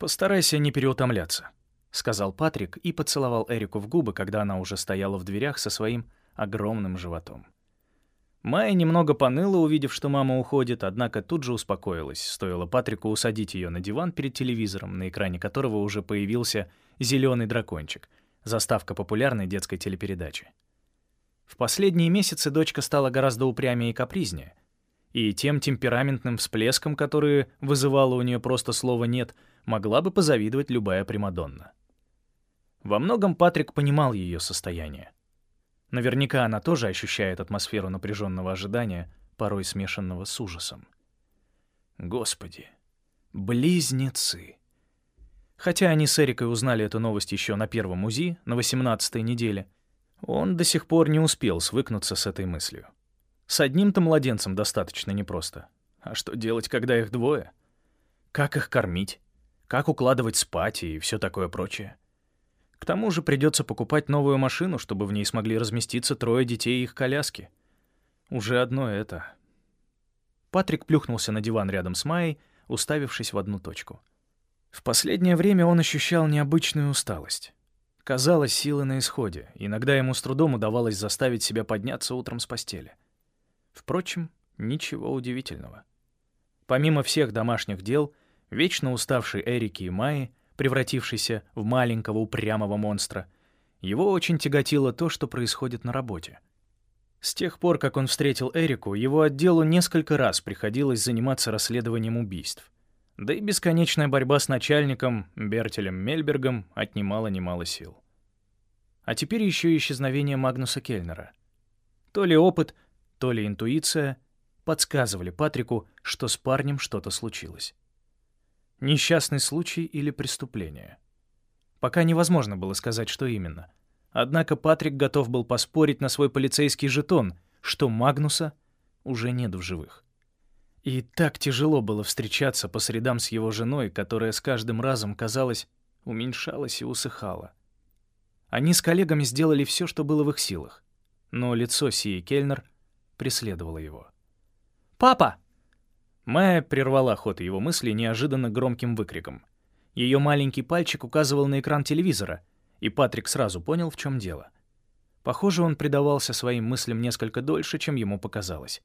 «Постарайся не переутомляться», — сказал Патрик и поцеловал Эрику в губы, когда она уже стояла в дверях со своим огромным животом. Майя немного поныла, увидев, что мама уходит, однако тут же успокоилась. Стоило Патрику усадить ее на диван перед телевизором, на экране которого уже появился зеленый дракончик, заставка популярной детской телепередачи. В последние месяцы дочка стала гораздо упрямее и капризнее, и тем темпераментным всплеском, которые вызывало у нее просто слова «нет», могла бы позавидовать любая Примадонна. Во многом Патрик понимал ее состояние. Наверняка она тоже ощущает атмосферу напряженного ожидания, порой смешанного с ужасом. Господи, близнецы. Хотя они с Эрикой узнали эту новость еще на первом УЗИ, на 18-й неделе, он до сих пор не успел свыкнуться с этой мыслью. С одним-то младенцем достаточно непросто. А что делать, когда их двое? Как их кормить? Как укладывать спать и все такое прочее? К тому же придется покупать новую машину, чтобы в ней смогли разместиться трое детей и их коляски. Уже одно это. Патрик плюхнулся на диван рядом с Майей, уставившись в одну точку. В последнее время он ощущал необычную усталость. Казалось, силы на исходе. Иногда ему с трудом удавалось заставить себя подняться утром с постели. Впрочем, ничего удивительного. Помимо всех домашних дел, вечно уставший Эрики и Майи превратившийся в маленького упрямого монстра, его очень тяготило то, что происходит на работе. С тех пор, как он встретил Эрику, его отделу несколько раз приходилось заниматься расследованием убийств. Да и бесконечная борьба с начальником Бертелем Мельбергом отнимала немало сил. А теперь еще и исчезновение Магнуса Кельнера. То ли опыт, то ли интуиция подсказывали Патрику, что с парнем что-то случилось. Несчастный случай или преступление. Пока невозможно было сказать, что именно. Однако Патрик готов был поспорить на свой полицейский жетон, что Магнуса уже нет в живых. И так тяжело было встречаться по средам с его женой, которая с каждым разом, казалось, уменьшалась и усыхала. Они с коллегами сделали все, что было в их силах, но лицо Сии Кельнер преследовало его. «Папа!» Майя прервала ход его мысли неожиданно громким выкриком. Ее маленький пальчик указывал на экран телевизора, и Патрик сразу понял, в чем дело. Похоже, он предавался своим мыслям несколько дольше, чем ему показалось.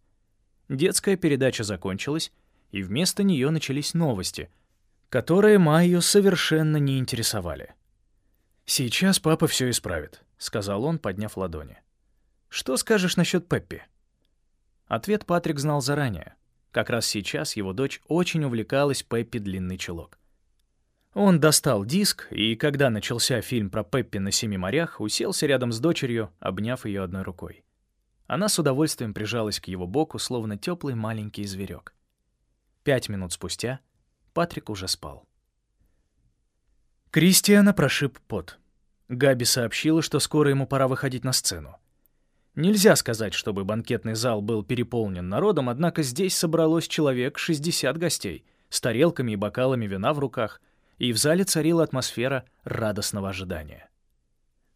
Детская передача закончилась, и вместо нее начались новости, которые Майю совершенно не интересовали. «Сейчас папа все исправит», — сказал он, подняв ладони. «Что скажешь насчет Пеппи?» Ответ Патрик знал заранее. Как раз сейчас его дочь очень увлекалась Пеппи Длинный Чулок. Он достал диск, и когда начался фильм про Пеппи на Семи морях, уселся рядом с дочерью, обняв ее одной рукой. Она с удовольствием прижалась к его боку, словно теплый маленький зверек. Пять минут спустя Патрик уже спал. Кристиана прошиб пот. Габи сообщила, что скоро ему пора выходить на сцену. Нельзя сказать, чтобы банкетный зал был переполнен народом, однако здесь собралось человек 60 гостей с тарелками и бокалами вина в руках, и в зале царила атмосфера радостного ожидания.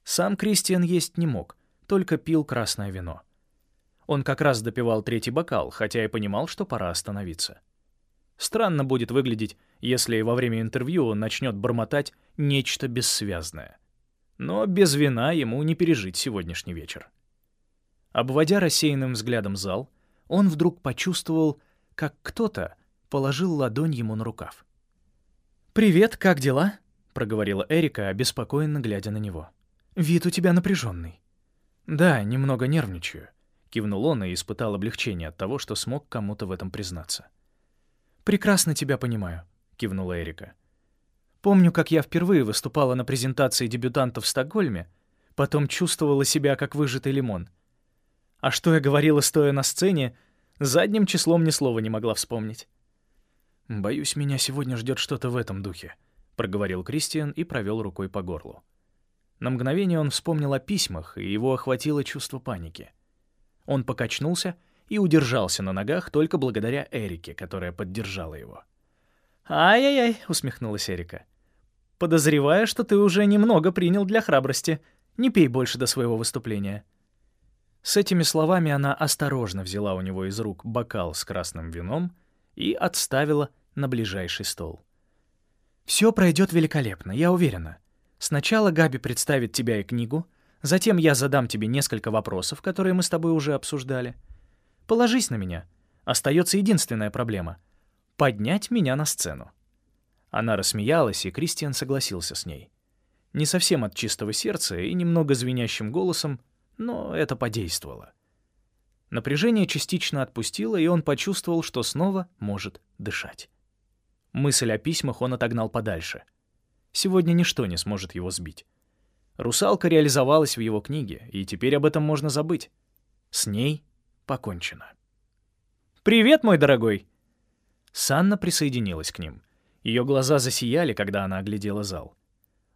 Сам Кристиан есть не мог, только пил красное вино. Он как раз допивал третий бокал, хотя и понимал, что пора остановиться. Странно будет выглядеть, если во время интервью он начнет бормотать нечто бессвязное. Но без вина ему не пережить сегодняшний вечер. Обводя рассеянным взглядом зал, он вдруг почувствовал, как кто-то положил ладонь ему на рукав. «Привет, как дела?» — проговорила Эрика, обеспокоенно глядя на него. «Вид у тебя напряженный». «Да, немного нервничаю», — кивнул он и испытал облегчение от того, что смог кому-то в этом признаться. «Прекрасно тебя понимаю», — кивнула Эрика. «Помню, как я впервые выступала на презентации дебютантов в Стокгольме, потом чувствовала себя как выжатый лимон — а что я говорила, стоя на сцене, задним числом ни слова не могла вспомнить. «Боюсь, меня сегодня ждет что-то в этом духе», — проговорил Кристиан и провел рукой по горлу. На мгновение он вспомнил о письмах, и его охватило чувство паники. Он покачнулся и удержался на ногах только благодаря Эрике, которая поддержала его. «Ай-яй-яй», — усмехнулась Эрика. «Подозревая, что ты уже немного принял для храбрости. Не пей больше до своего выступления». С этими словами она осторожно взяла у него из рук бокал с красным вином и отставила на ближайший стол. «Все пройдет великолепно, я уверена. Сначала Габи представит тебя и книгу, затем я задам тебе несколько вопросов, которые мы с тобой уже обсуждали. Положись на меня. Остается единственная проблема — поднять меня на сцену». Она рассмеялась, и Кристиан согласился с ней. Не совсем от чистого сердца и немного звенящим голосом, но это подействовало. Напряжение частично отпустило, и он почувствовал, что снова может дышать. Мысль о письмах он отогнал подальше. Сегодня ничто не сможет его сбить. Русалка реализовалась в его книге, и теперь об этом можно забыть. С ней покончено. «Привет, мой дорогой!» Санна присоединилась к ним. Ее глаза засияли, когда она оглядела зал.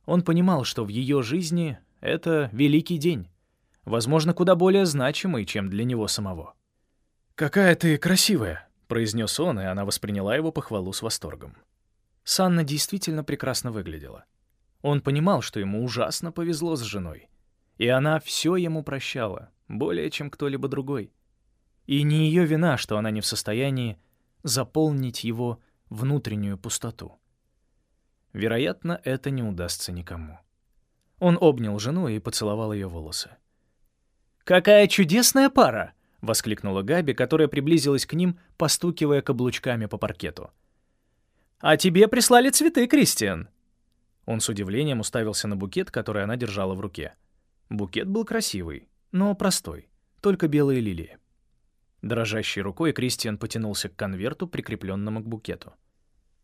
Он понимал, что в ее жизни это великий день, возможно, куда более значимый, чем для него самого. «Какая ты красивая!» — произнес он, и она восприняла его похвалу с восторгом. Санна действительно прекрасно выглядела. Он понимал, что ему ужасно повезло с женой. И она все ему прощала, более чем кто-либо другой. И не ее вина, что она не в состоянии заполнить его внутреннюю пустоту. Вероятно, это не удастся никому. Он обнял жену и поцеловал ее волосы. «Какая чудесная пара!» — воскликнула Габи, которая приблизилась к ним, постукивая каблучками по паркету. «А тебе прислали цветы, Кристиан!» Он с удивлением уставился на букет, который она держала в руке. Букет был красивый, но простой, только белые лилии. Дрожащей рукой Кристиан потянулся к конверту, прикрепленному к букету.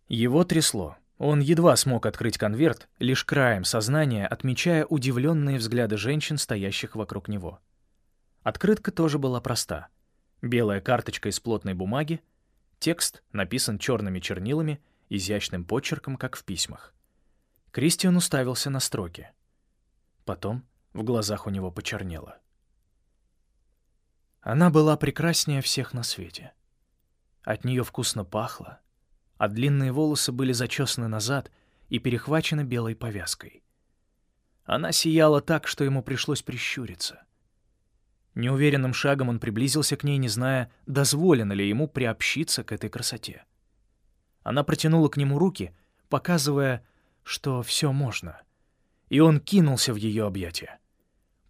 Его трясло. Он едва смог открыть конверт, лишь краем сознания отмечая удивленные взгляды женщин, стоящих вокруг него. Открытка тоже была проста. Белая карточка из плотной бумаги, текст написан черными чернилами, изящным почерком, как в письмах. Кристиан уставился на строки. Потом в глазах у него почернело. Она была прекраснее всех на свете. От нее вкусно пахло, а длинные волосы были зачесаны назад и перехвачены белой повязкой. Она сияла так, что ему пришлось прищуриться. Неуверенным шагом он приблизился к ней, не зная, дозволено ли ему приобщиться к этой красоте. Она протянула к нему руки, показывая, что все можно. И он кинулся в ее объятия.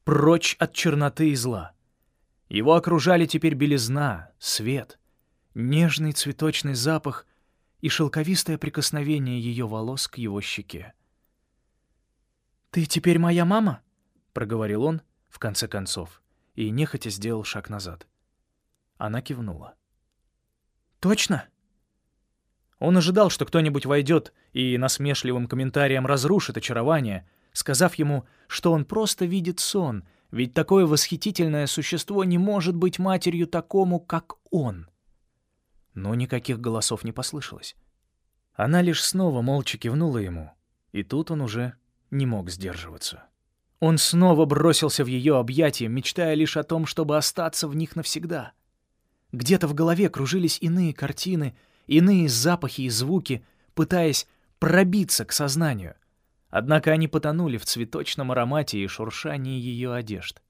Прочь от черноты и зла. Его окружали теперь белизна, свет, нежный цветочный запах и шелковистое прикосновение ее волос к его щеке. «Ты теперь моя мама?» — проговорил он, в конце концов, и нехотя сделал шаг назад. Она кивнула. «Точно?» Он ожидал, что кто-нибудь войдет и насмешливым комментарием разрушит очарование, сказав ему, что он просто видит сон, ведь такое восхитительное существо не может быть матерью такому, как он но никаких голосов не послышалось. Она лишь снова молча кивнула ему, и тут он уже не мог сдерживаться. Он снова бросился в ее объятия, мечтая лишь о том, чтобы остаться в них навсегда. Где-то в голове кружились иные картины, иные запахи и звуки, пытаясь пробиться к сознанию. Однако они потонули в цветочном аромате и шуршании ее одежд.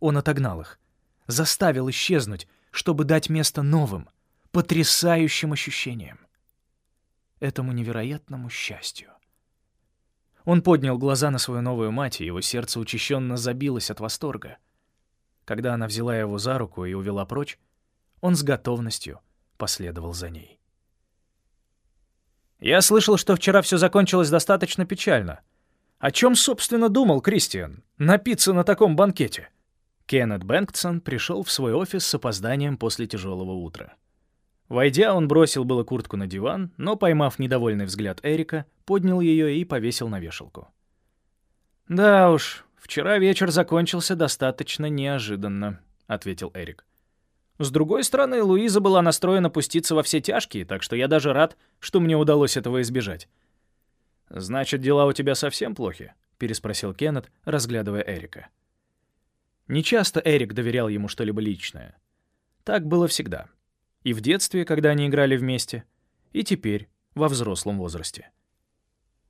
Он отогнал их, заставил исчезнуть, чтобы дать место новым — потрясающим ощущением, этому невероятному счастью. Он поднял глаза на свою новую мать, и его сердце учащенно забилось от восторга. Когда она взяла его за руку и увела прочь, он с готовностью последовал за ней. «Я слышал, что вчера все закончилось достаточно печально. О чем, собственно, думал Кристиан? Напиться на таком банкете?» Кеннет Бэнктсон пришел в свой офис с опозданием после тяжелого утра. Войдя, он бросил было куртку на диван, но, поймав недовольный взгляд Эрика, поднял ее и повесил на вешалку. «Да уж, вчера вечер закончился достаточно неожиданно», — ответил Эрик. «С другой стороны, Луиза была настроена пуститься во все тяжкие, так что я даже рад, что мне удалось этого избежать». «Значит, дела у тебя совсем плохи?» — переспросил Кеннет, разглядывая Эрика. Нечасто Эрик доверял ему что-либо личное. Так было всегда. И в детстве, когда они играли вместе, и теперь, во взрослом возрасте.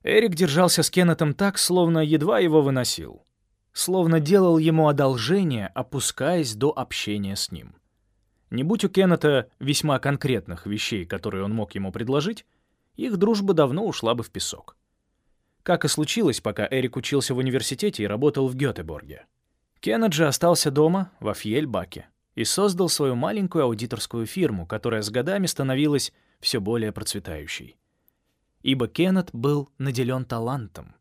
Эрик держался с Кеннетом так, словно едва его выносил. Словно делал ему одолжение, опускаясь до общения с ним. Не будь у Кеннета весьма конкретных вещей, которые он мог ему предложить, их дружба давно ушла бы в песок. Как и случилось, пока Эрик учился в университете и работал в Гётеборге. Кеннеджи остался дома, во Фьельбаке, и создал свою маленькую аудиторскую фирму, которая с годами становилась все более процветающей. Ибо Кеннет был наделен талантом.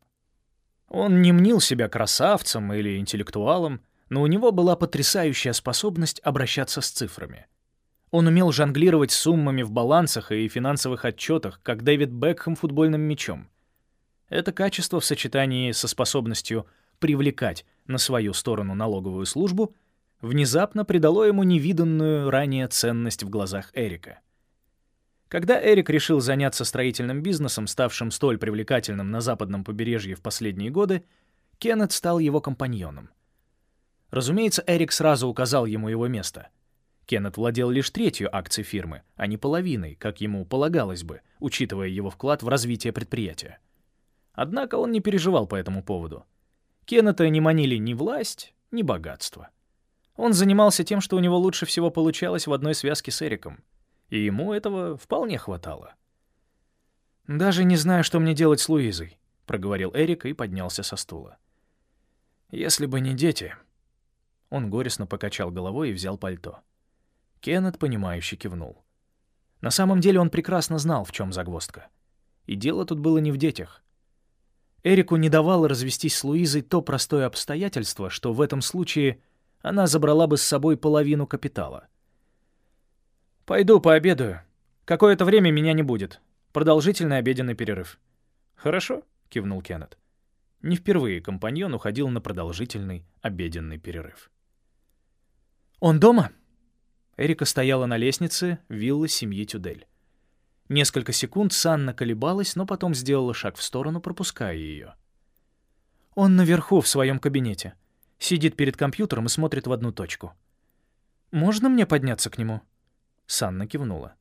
Он не мнил себя красавцем или интеллектуалом, но у него была потрясающая способность обращаться с цифрами. Он умел жонглировать суммами в балансах и финансовых отчетах, как Дэвид Бекхэм футбольным мячом. Это качество в сочетании со способностью привлекать на свою сторону налоговую службу внезапно придало ему невиданную ранее ценность в глазах Эрика. Когда Эрик решил заняться строительным бизнесом, ставшим столь привлекательным на западном побережье в последние годы, Кеннет стал его компаньоном — Разумеется, Эрик сразу указал ему его место. Кеннет владел лишь третью акций фирмы, а не половиной, как ему полагалось бы, учитывая его вклад в развитие предприятия. Однако он не переживал по этому поводу. Кеннета не манили ни власть, ни богатство. Он занимался тем, что у него лучше всего получалось в одной связке с Эриком, и ему этого вполне хватало. «Даже не знаю, что мне делать с Луизой», — проговорил Эрик и поднялся со стула. «Если бы не дети...» Он горестно покачал головой и взял пальто. Кеннет, понимающе кивнул. На самом деле он прекрасно знал, в чем загвоздка. И дело тут было не в детях. Эрику не давало развестись с Луизой то простое обстоятельство, что в этом случае она забрала бы с собой половину капитала. «Пойду пообедаю. Какое-то время меня не будет. Продолжительный обеденный перерыв». «Хорошо», — кивнул Кеннет. Не впервые компаньон уходил на продолжительный обеденный перерыв. «Он дома?» Эрика стояла на лестнице виллы семьи Тюдель. Несколько секунд Санна колебалась, но потом сделала шаг в сторону, пропуская ее. «Он наверху, в своем кабинете. Сидит перед компьютером и смотрит в одну точку. Можно мне подняться к нему?» Санна кивнула.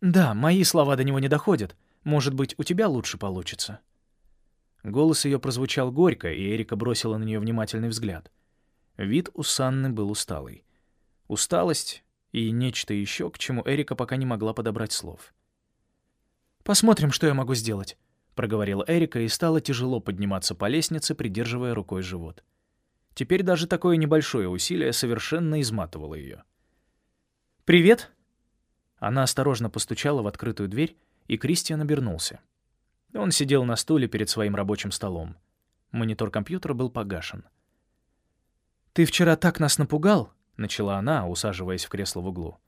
«Да, мои слова до него не доходят. Может быть, у тебя лучше получится». Голос ее прозвучал горько, и Эрика бросила на нее внимательный взгляд — Вид у Санны был усталый. Усталость и нечто еще, к чему Эрика пока не могла подобрать слов. «Посмотрим, что я могу сделать», — проговорила Эрика и стала тяжело подниматься по лестнице, придерживая рукой живот. Теперь даже такое небольшое усилие совершенно изматывало ее. «Привет!» Она осторожно постучала в открытую дверь, и Кристиан обернулся. Он сидел на стуле перед своим рабочим столом. Монитор компьютера был погашен. «Ты вчера так нас напугал», — начала она, усаживаясь в кресло в углу.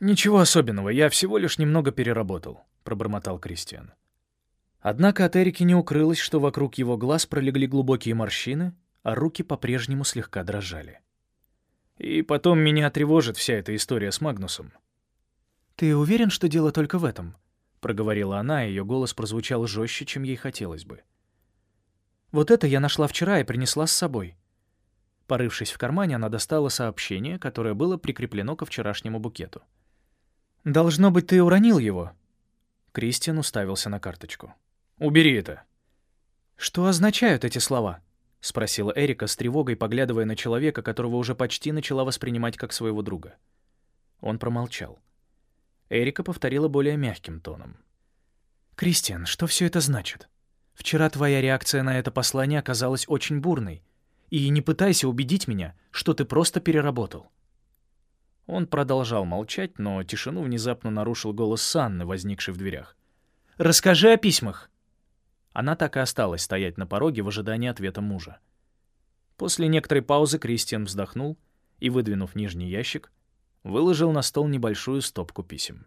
«Ничего особенного, я всего лишь немного переработал», — пробормотал Кристиан. Однако от Эрики не укрылось, что вокруг его глаз пролегли глубокие морщины, а руки по-прежнему слегка дрожали. «И потом меня тревожит вся эта история с Магнусом». «Ты уверен, что дело только в этом?» — проговорила она, и ее голос прозвучал жестче, чем ей хотелось бы. «Вот это я нашла вчера и принесла с собой. Порывшись в кармане, она достала сообщение, которое было прикреплено ко вчерашнему букету. «Должно быть, ты уронил его». Кристиан уставился на карточку. «Убери это». «Что означают эти слова?» — спросила Эрика с тревогой, поглядывая на человека, которого уже почти начала воспринимать как своего друга. Он промолчал. Эрика повторила более мягким тоном. «Кристиан, что все это значит? Вчера твоя реакция на это послание оказалась очень бурной. И не пытайся убедить меня, что ты просто переработал». Он продолжал молчать, но тишину внезапно нарушил голос Санны, возникший в дверях. «Расскажи о письмах!» Она так и осталась стоять на пороге в ожидании ответа мужа. После некоторой паузы Кристиан вздохнул и, выдвинув нижний ящик, выложил на стол небольшую стопку писем.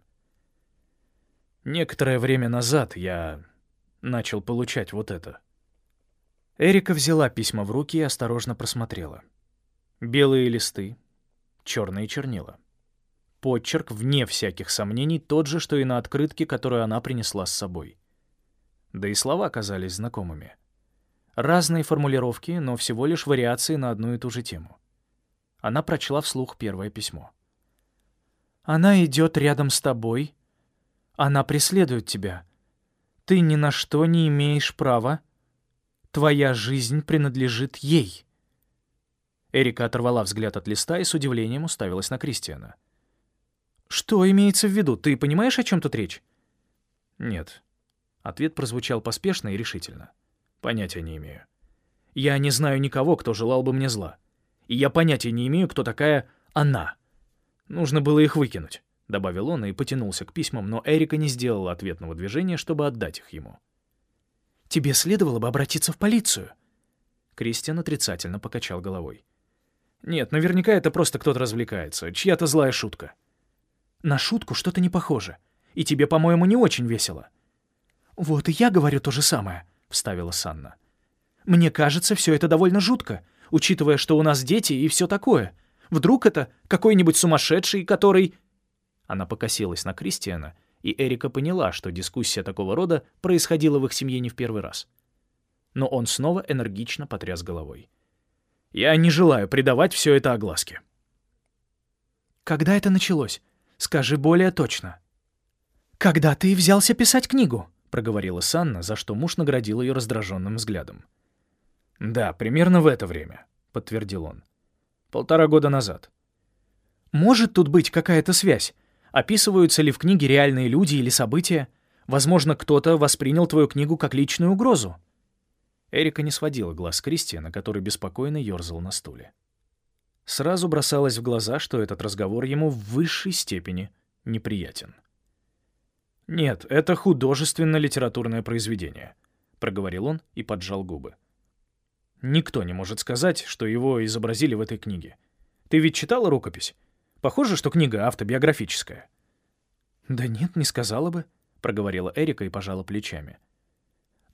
«Некоторое время назад я начал получать вот это», Эрика взяла письма в руки и осторожно просмотрела. Белые листы, черные чернила. Подчерк, вне всяких сомнений, тот же, что и на открытке, которую она принесла с собой. Да и слова казались знакомыми. Разные формулировки, но всего лишь вариации на одну и ту же тему. Она прочла вслух первое письмо. «Она идет рядом с тобой. Она преследует тебя. Ты ни на что не имеешь права Твоя жизнь принадлежит ей». Эрика оторвала взгляд от листа и с удивлением уставилась на Кристиана. «Что имеется в виду? Ты понимаешь, о чем тут речь?» Нет. Ответ прозвучал поспешно и решительно. Понятия не имею. Я не знаю никого, кто желал бы мне зла. И я понятия не имею, кто такая она. Нужно было их выкинуть, добавил он и потянулся к письмам, но Эрика не сделала ответного движения, чтобы отдать их ему. Тебе следовало бы обратиться в полицию. Кристиан отрицательно покачал головой. Нет, наверняка это просто кто-то развлекается, чья-то злая шутка. На шутку что-то не похоже. И тебе, по-моему, не очень весело. Вот и я говорю то же самое, вставила Санна. Мне кажется, все это довольно жутко, учитывая, что у нас дети и все такое. Вдруг это какой-нибудь сумасшедший, который... Она покосилась на Кристиана, и Эрика поняла, что дискуссия такого рода происходила в их семье не в первый раз. Но он снова энергично потряс головой. «Я не желаю придавать все это огласке». «Когда это началось? Скажи более точно». «Когда ты взялся писать книгу?» — проговорила Санна, за что муж наградил ее раздраженным взглядом. «Да, примерно в это время», — подтвердил он. «Полтора года назад». «Может тут быть какая-то связь? Описываются ли в книге реальные люди или события? Возможно, кто-то воспринял твою книгу как личную угрозу». Эрика не сводила глаз Кристиана, который беспокойно ерзал на стуле. Сразу бросалось в глаза, что этот разговор ему в высшей степени неприятен. «Нет, это художественно-литературное произведение», — проговорил он и поджал губы. «Никто не может сказать, что его изобразили в этой книге. Ты ведь читала рукопись? Похоже, что книга автобиографическая». «Да нет, не сказала бы», — проговорила Эрика и пожала плечами.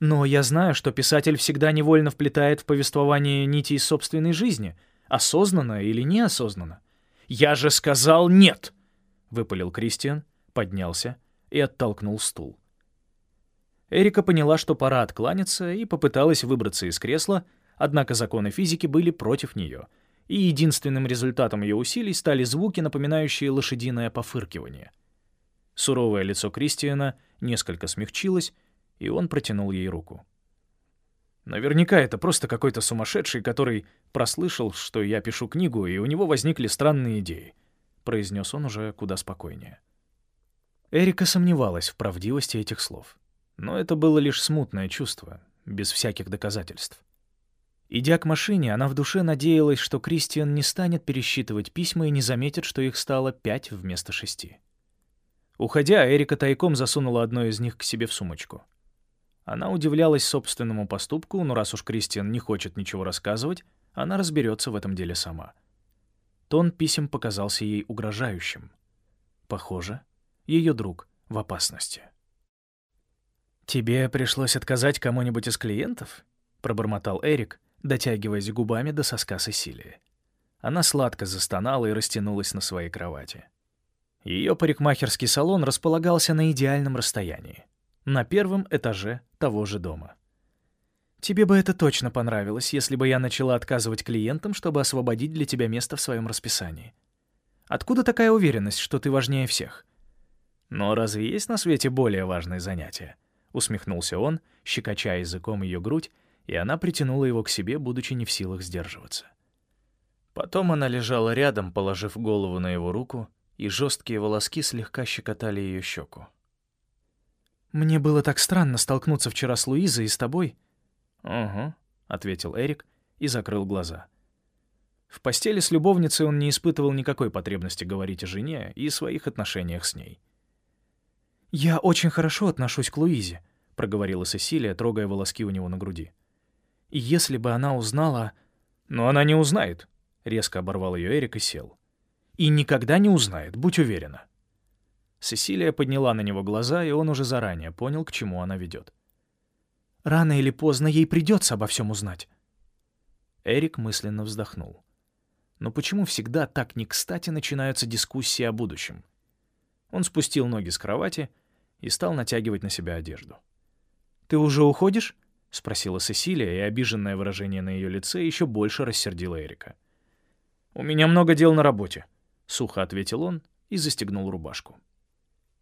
«Но я знаю, что писатель всегда невольно вплетает в повествование нити из собственной жизни, осознанно или неосознанно». «Я же сказал нет!» — выпалил Кристиан, поднялся и оттолкнул стул. Эрика поняла, что пора откланяться, и попыталась выбраться из кресла, однако законы физики были против нее, и единственным результатом ее усилий стали звуки, напоминающие лошадиное пофыркивание. Суровое лицо Кристиана несколько смягчилось, и он протянул ей руку. Наверняка это просто какой-то сумасшедший, который прослышал, что я пишу книгу, и у него возникли странные идеи, произнес он уже куда спокойнее. Эрика сомневалась в правдивости этих слов. Но это было лишь смутное чувство, без всяких доказательств. Идя к машине, она в душе надеялась, что Кристиан не станет пересчитывать письма и не заметит, что их стало пять вместо шести. Уходя, Эрика тайком засунула одно из них к себе в сумочку. Она удивлялась собственному поступку, но раз уж Кристиан не хочет ничего рассказывать, она разберется в этом деле сама. Тон писем показался ей угрожающим. Похоже, ее друг в опасности. «Тебе пришлось отказать кому-нибудь из клиентов?» — пробормотал Эрик, дотягиваясь губами до соска Сесилии. Она сладко застонала и растянулась на своей кровати. Ее парикмахерский салон располагался на идеальном расстоянии, на первом этаже того же дома. «Тебе бы это точно понравилось, если бы я начала отказывать клиентам, чтобы освободить для тебя место в своем расписании. Откуда такая уверенность, что ты важнее всех?» «Но разве есть на свете более важные занятия?» — усмехнулся он, щекоча языком ее грудь, и она притянула его к себе, будучи не в силах сдерживаться. Потом она лежала рядом, положив голову на его руку, и жесткие волоски слегка щекотали ее щеку. «Мне было так странно столкнуться вчера с Луизой и с тобой». «Угу», — ответил Эрик и закрыл глаза. В постели с любовницей он не испытывал никакой потребности говорить о жене и своих отношениях с ней. «Я очень хорошо отношусь к Луизе», — проговорила Сесилия, трогая волоски у него на груди. «И если бы она узнала...» «Но она не узнает», — резко оборвал ее Эрик и сел. «И никогда не узнает, будь уверена». Сесилия подняла на него глаза, и он уже заранее понял, к чему она ведет. «Рано или поздно ей придется обо всем узнать». Эрик мысленно вздохнул. Но почему всегда так не кстати начинаются дискуссии о будущем? Он спустил ноги с кровати и стал натягивать на себя одежду. «Ты уже уходишь?» — спросила Сесилия, и обиженное выражение на ее лице еще больше рассердило Эрика. «У меня много дел на работе», — сухо ответил он и застегнул рубашку.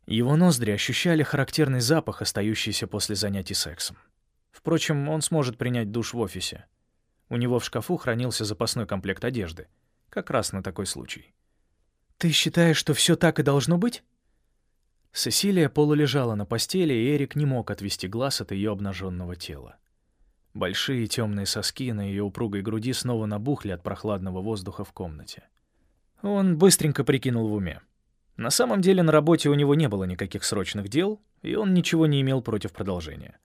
Его ноздри ощущали характерный запах, остающийся после занятий сексом. Впрочем, он сможет принять душ в офисе. У него в шкафу хранился запасной комплект одежды, как раз на такой случай. «Ты считаешь, что все так и должно быть?» Сесилия полулежала на постели, и Эрик не мог отвести глаз от ее обнаженного тела. Большие темные соски на ее упругой груди снова набухли от прохладного воздуха в комнате. Он быстренько прикинул в уме. На самом деле на работе у него не было никаких срочных дел, и он ничего не имел против продолжения.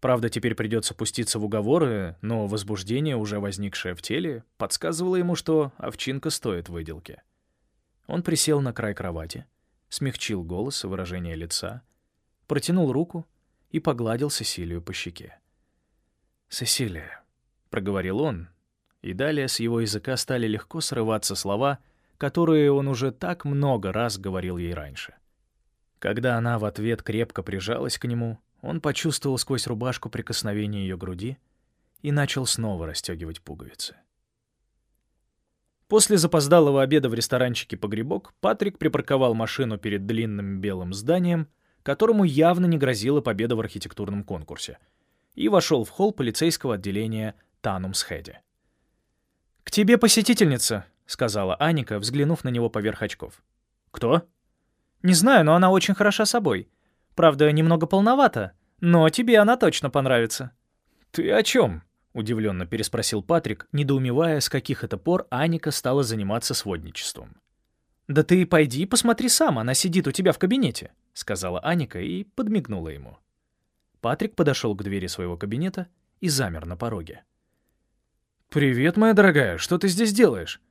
Правда, теперь придется пуститься в уговоры, но возбуждение, уже возникшее в теле, подсказывало ему, что овчинка стоит выделки. Он присел на край кровати, смягчил голос и выражение лица, протянул руку и погладил Сесилию по щеке. «Сесилия», — проговорил он, и далее с его языка стали легко срываться слова, которые он уже так много раз говорил ей раньше. Когда она в ответ крепко прижалась к нему, он почувствовал сквозь рубашку прикосновение ее груди и начал снова расстегивать пуговицы. После запоздалого обеда в ресторанчике «Погребок» Патрик припарковал машину перед длинным белым зданием, которому явно не грозила победа в архитектурном конкурсе, и вошел в холл полицейского отделения Танумсхеде. «К тебе посетительница», — сказала Аника, взглянув на него поверх очков. «Кто?» «Не знаю, но она очень хороша собой. Правда, немного полновата, но тебе она точно понравится». «Ты о чем?» — удивленно переспросил Патрик, недоумевая, с каких это пор Аника стала заниматься сводничеством. «Да ты пойди посмотри сам, она сидит у тебя в кабинете», — сказала Аника и подмигнула ему. Патрик подошел к двери своего кабинета и замер на пороге. «Привет, моя дорогая, что ты здесь делаешь?»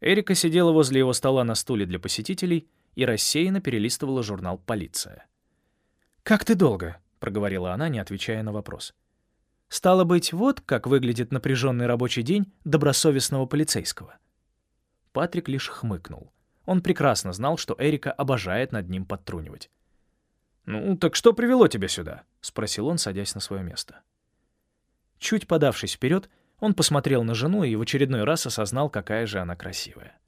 Эрика сидела возле его стола на стуле для посетителей и рассеянно перелистывала журнал «Полиция». «Как ты долго?» — проговорила она, не отвечая на вопрос. «Стало быть, вот как выглядит напряженный рабочий день добросовестного полицейского». Патрик лишь хмыкнул. Он прекрасно знал, что Эрика обожает над ним подтрунивать. «Ну, так что привело тебя сюда?» — спросил он, садясь на свое место. Чуть подавшись вперед, он посмотрел на жену и в очередной раз осознал, какая же она красивая.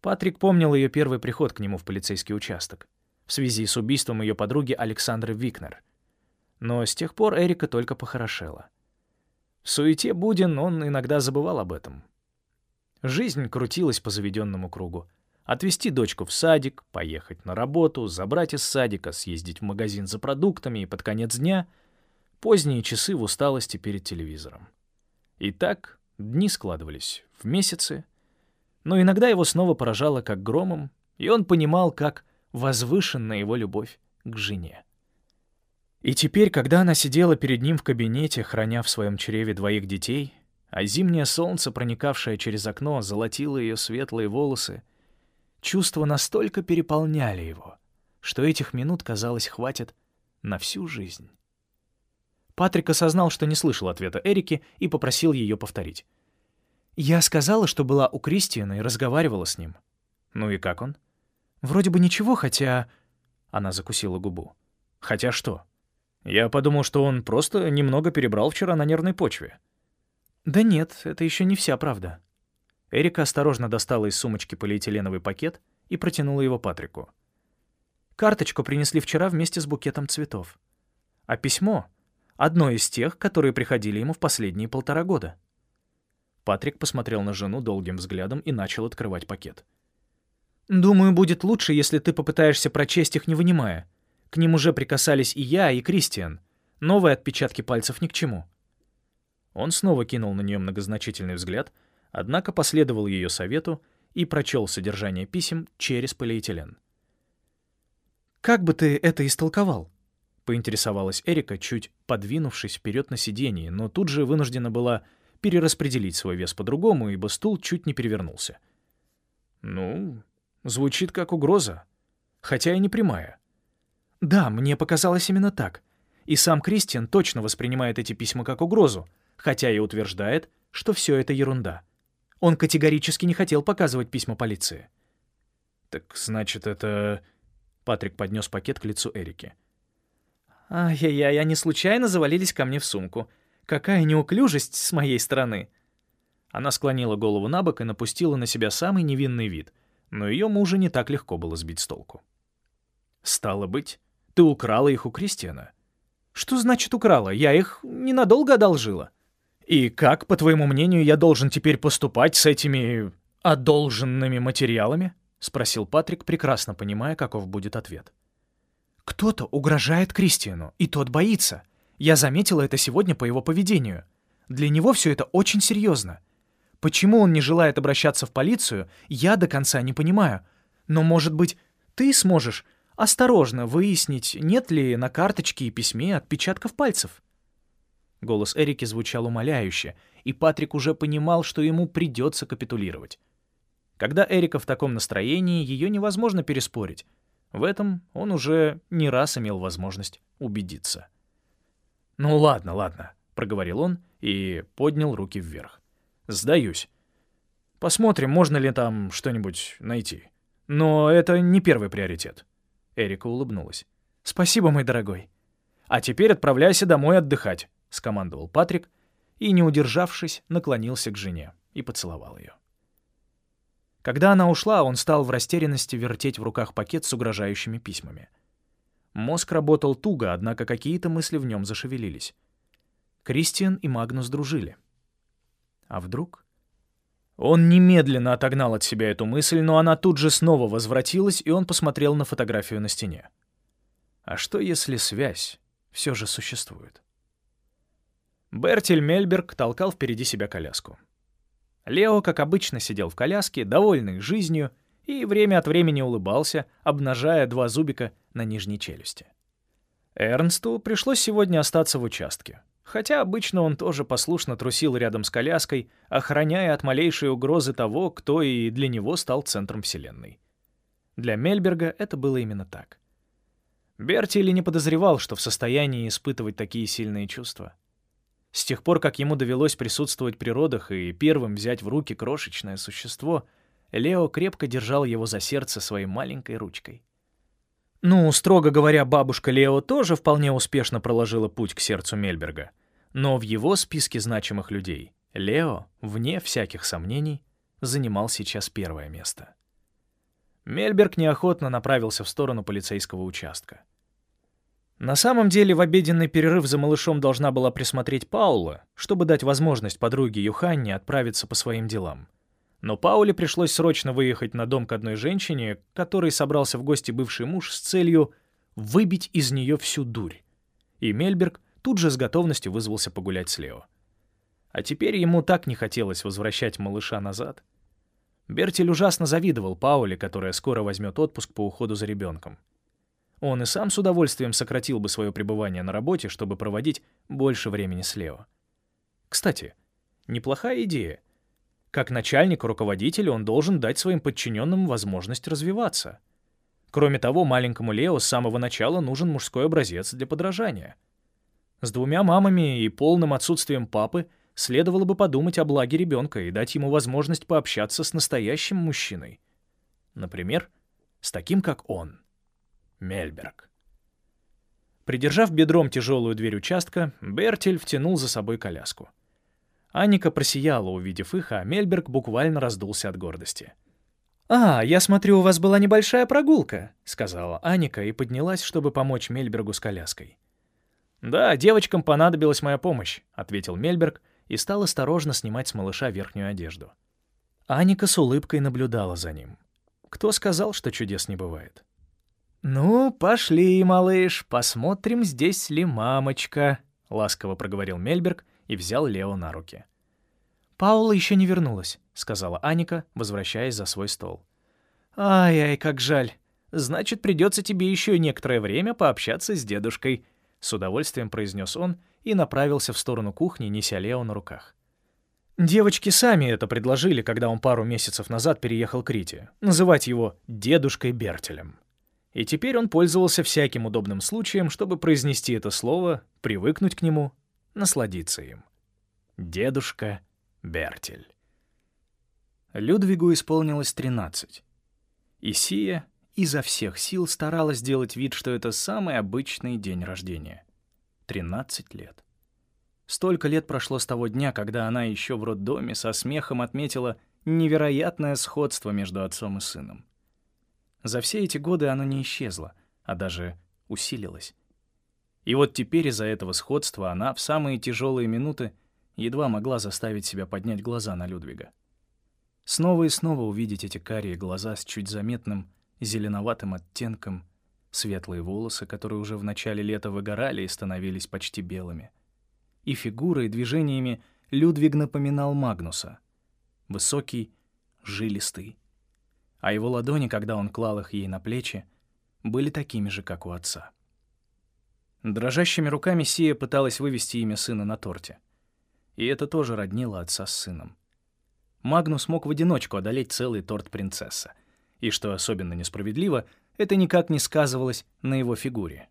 Патрик помнил ее первый приход к нему в полицейский участок в связи с убийством ее подруги Александры Викнер. Но с тех пор Эрика только похорошела. В суете Будин он иногда забывал об этом. Жизнь крутилась по заведенному кругу. Отвезти дочку в садик, поехать на работу, забрать из садика, съездить в магазин за продуктами и под конец дня — поздние часы в усталости перед телевизором. И так дни складывались в месяцы, но иногда его снова поражало как громом, и он понимал, как возвышенна его любовь к жене. И теперь, когда она сидела перед ним в кабинете, храня в своем чреве двоих детей, а зимнее солнце, проникавшее через окно, золотило ее светлые волосы, чувства настолько переполняли его, что этих минут, казалось, хватит на всю жизнь. Патрик осознал, что не слышал ответа Эрики, и попросил ее повторить. «Я сказала, что была у Кристиана и разговаривала с ним». «Ну и как он?» Вроде бы ничего, хотя...» Она закусила губу. «Хотя что?» «Я подумал, что он просто немного перебрал вчера на нервной почве». «Да нет, это еще не вся правда». Эрика осторожно достала из сумочки полиэтиленовый пакет и протянула его Патрику. Карточку принесли вчера вместе с букетом цветов. А письмо — одно из тех, которые приходили ему в последние полтора года. Патрик посмотрел на жену долгим взглядом и начал открывать пакет. «Думаю, будет лучше, если ты попытаешься прочесть их, не вынимая. К ним уже прикасались и я, и Кристиан. Новые отпечатки пальцев ни к чему». Он снова кинул на нее многозначительный взгляд, однако последовал ее совету и прочел содержание писем через полиэтилен. «Как бы ты это истолковал?» — поинтересовалась Эрика, чуть подвинувшись вперед на сиденье, но тут же вынуждена была перераспределить свой вес по-другому, ибо стул чуть не перевернулся. «Ну, Звучит как угроза, хотя и не прямая. Да, мне показалось именно так. И сам Кристиан точно воспринимает эти письма как угрозу, хотя и утверждает, что все это ерунда. Он категорически не хотел показывать письма полиции. «Так значит, это...» Патрик поднес пакет к лицу Эрики. «Ай-яй-яй, они случайно завалились ко мне в сумку. Какая неуклюжесть с моей стороны!» Она склонила голову на бок и напустила на себя самый невинный вид — но ее мужа не так легко было сбить с толку. «Стало быть, ты украла их у Кристиана?» «Что значит украла? Я их ненадолго одолжила». «И как, по твоему мнению, я должен теперь поступать с этими одолженными материалами?» — спросил Патрик, прекрасно понимая, каков будет ответ. «Кто-то угрожает Кристиану, и тот боится. Я заметила это сегодня по его поведению. Для него все это очень серьезно. Почему он не желает обращаться в полицию, я до конца не понимаю. Но, может быть, ты сможешь осторожно выяснить, нет ли на карточке и письме отпечатков пальцев?» Голос Эрики звучал умоляюще, и Патрик уже понимал, что ему придется капитулировать. Когда Эрика в таком настроении, ее невозможно переспорить. В этом он уже не раз имел возможность убедиться. «Ну ладно, ладно», — проговорил он и поднял руки вверх. «Сдаюсь. Посмотрим, можно ли там что-нибудь найти. Но это не первый приоритет». Эрика улыбнулась. «Спасибо, мой дорогой. А теперь отправляйся домой отдыхать», — скомандовал Патрик и, не удержавшись, наклонился к жене и поцеловал ее. Когда она ушла, он стал в растерянности вертеть в руках пакет с угрожающими письмами. Мозг работал туго, однако какие-то мысли в нем зашевелились. Кристиан и Магнус дружили. А вдруг? Он немедленно отогнал от себя эту мысль, но она тут же снова возвратилась, и он посмотрел на фотографию на стене. А что, если связь все же существует? Бертель Мельберг толкал впереди себя коляску. Лео, как обычно, сидел в коляске, довольный жизнью, и время от времени улыбался, обнажая два зубика на нижней челюсти. Эрнсту пришлось сегодня остаться в участке, хотя обычно он тоже послушно трусил рядом с коляской, охраняя от малейшей угрозы того, кто и для него стал центром Вселенной. Для Мельберга это было именно так. Берти или не подозревал, что в состоянии испытывать такие сильные чувства — с тех пор, как ему довелось присутствовать при родах и первым взять в руки крошечное существо, Лео крепко держал его за сердце своей маленькой ручкой. Ну, строго говоря, бабушка Лео тоже вполне успешно проложила путь к сердцу Мельберга. Но в его списке значимых людей Лео, вне всяких сомнений, занимал сейчас первое место. Мельберг неохотно направился в сторону полицейского участка. На самом деле в обеденный перерыв за малышом должна была присмотреть Паула, чтобы дать возможность подруге Юханне отправиться по своим делам. Но Пауле пришлось срочно выехать на дом к одной женщине, которой собрался в гости бывший муж с целью выбить из нее всю дурь. И Мельберг тут же с готовностью вызвался погулять с Лео. А теперь ему так не хотелось возвращать малыша назад. Бертель ужасно завидовал Пауле, которая скоро возьмет отпуск по уходу за ребенком. Он и сам с удовольствием сократил бы свое пребывание на работе, чтобы проводить больше времени с Лео. Кстати, неплохая идея. Как начальник руководитель он должен дать своим подчиненным возможность развиваться. Кроме того, маленькому Лео с самого начала нужен мужской образец для подражания. С двумя мамами и полным отсутствием папы следовало бы подумать о благе ребенка и дать ему возможность пообщаться с настоящим мужчиной. Например, с таким, как он. Мельберг. Придержав бедром тяжелую дверь участка, Бертель втянул за собой коляску. Аника просияла, увидев их, а Мельберг буквально раздулся от гордости. «А, я смотрю, у вас была небольшая прогулка», — сказала Аника и поднялась, чтобы помочь Мельбергу с коляской. «Да, девочкам понадобилась моя помощь», — ответил Мельберг и стал осторожно снимать с малыша верхнюю одежду. Аника с улыбкой наблюдала за ним. Кто сказал, что чудес не бывает? «Ну, пошли, малыш, посмотрим, здесь ли мамочка», — ласково проговорил Мельберг и взял Лео на руки. «Паула еще не вернулась», — сказала Аника, возвращаясь за свой стол. «Ай-ай, как жаль. Значит, придется тебе еще некоторое время пообщаться с дедушкой», — с удовольствием произнес он и направился в сторону кухни, неся Лео на руках. Девочки сами это предложили, когда он пару месяцев назад переехал к Рите, называть его «дедушкой Бертелем» и теперь он пользовался всяким удобным случаем, чтобы произнести это слово, привыкнуть к нему, насладиться им. Дедушка Бертель. Людвигу исполнилось 13. И Сия изо всех сил старалась сделать вид, что это самый обычный день рождения. 13 лет. Столько лет прошло с того дня, когда она еще в роддоме со смехом отметила невероятное сходство между отцом и сыном. За все эти годы оно не исчезло, а даже усилилось. И вот теперь из-за этого сходства она в самые тяжелые минуты едва могла заставить себя поднять глаза на Людвига. Снова и снова увидеть эти карие глаза с чуть заметным зеленоватым оттенком, светлые волосы, которые уже в начале лета выгорали и становились почти белыми. И фигурой, и движениями Людвиг напоминал Магнуса. Высокий, жилистый. А его ладони, когда он клал их ей на плечи, были такими же, как у отца. Дрожащими руками Сия пыталась вывести имя сына на торте. И это тоже роднило отца с сыном. Магнус мог в одиночку одолеть целый торт принцесса. И что особенно несправедливо, это никак не сказывалось на его фигуре.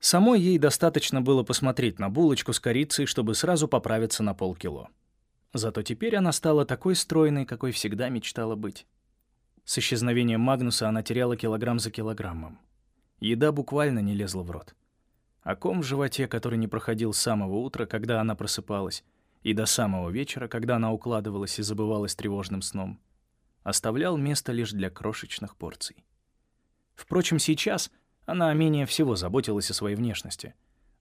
Самой ей достаточно было посмотреть на булочку с корицей, чтобы сразу поправиться на полкило. Зато теперь она стала такой стройной, какой всегда мечтала быть. С исчезновением Магнуса она теряла килограмм за килограммом. Еда буквально не лезла в рот. А ком в животе, который не проходил с самого утра, когда она просыпалась, и до самого вечера, когда она укладывалась и забывалась тревожным сном, оставлял место лишь для крошечных порций. Впрочем, сейчас она менее всего заботилась о своей внешности,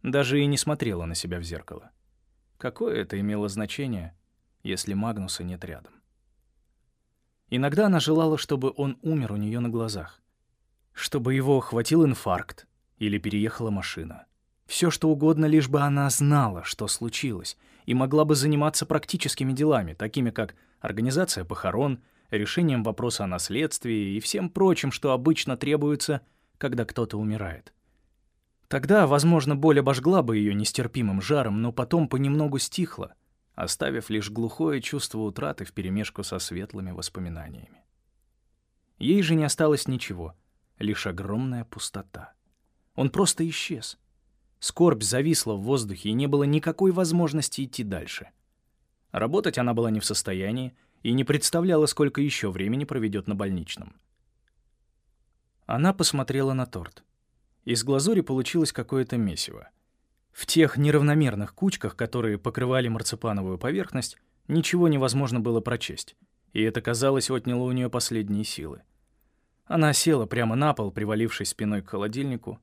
даже и не смотрела на себя в зеркало. Какое это имело значение, если Магнуса нет рядом? Иногда она желала, чтобы он умер у нее на глазах, чтобы его хватил инфаркт или переехала машина. Все что угодно, лишь бы она знала, что случилось, и могла бы заниматься практическими делами, такими как организация похорон, решением вопроса о наследстве и всем прочим, что обычно требуется, когда кто-то умирает. Тогда, возможно, боль обожгла бы ее нестерпимым жаром, но потом понемногу стихла, оставив лишь глухое чувство утраты вперемешку со светлыми воспоминаниями. Ей же не осталось ничего, лишь огромная пустота. Он просто исчез. Скорбь зависла в воздухе, и не было никакой возможности идти дальше. Работать она была не в состоянии и не представляла, сколько еще времени проведет на больничном. Она посмотрела на торт. Из глазури получилось какое-то месиво. В тех неравномерных кучках, которые покрывали марципановую поверхность, ничего невозможно было прочесть, и это, казалось, отняло у нее последние силы. Она села прямо на пол, привалившись спиной к холодильнику,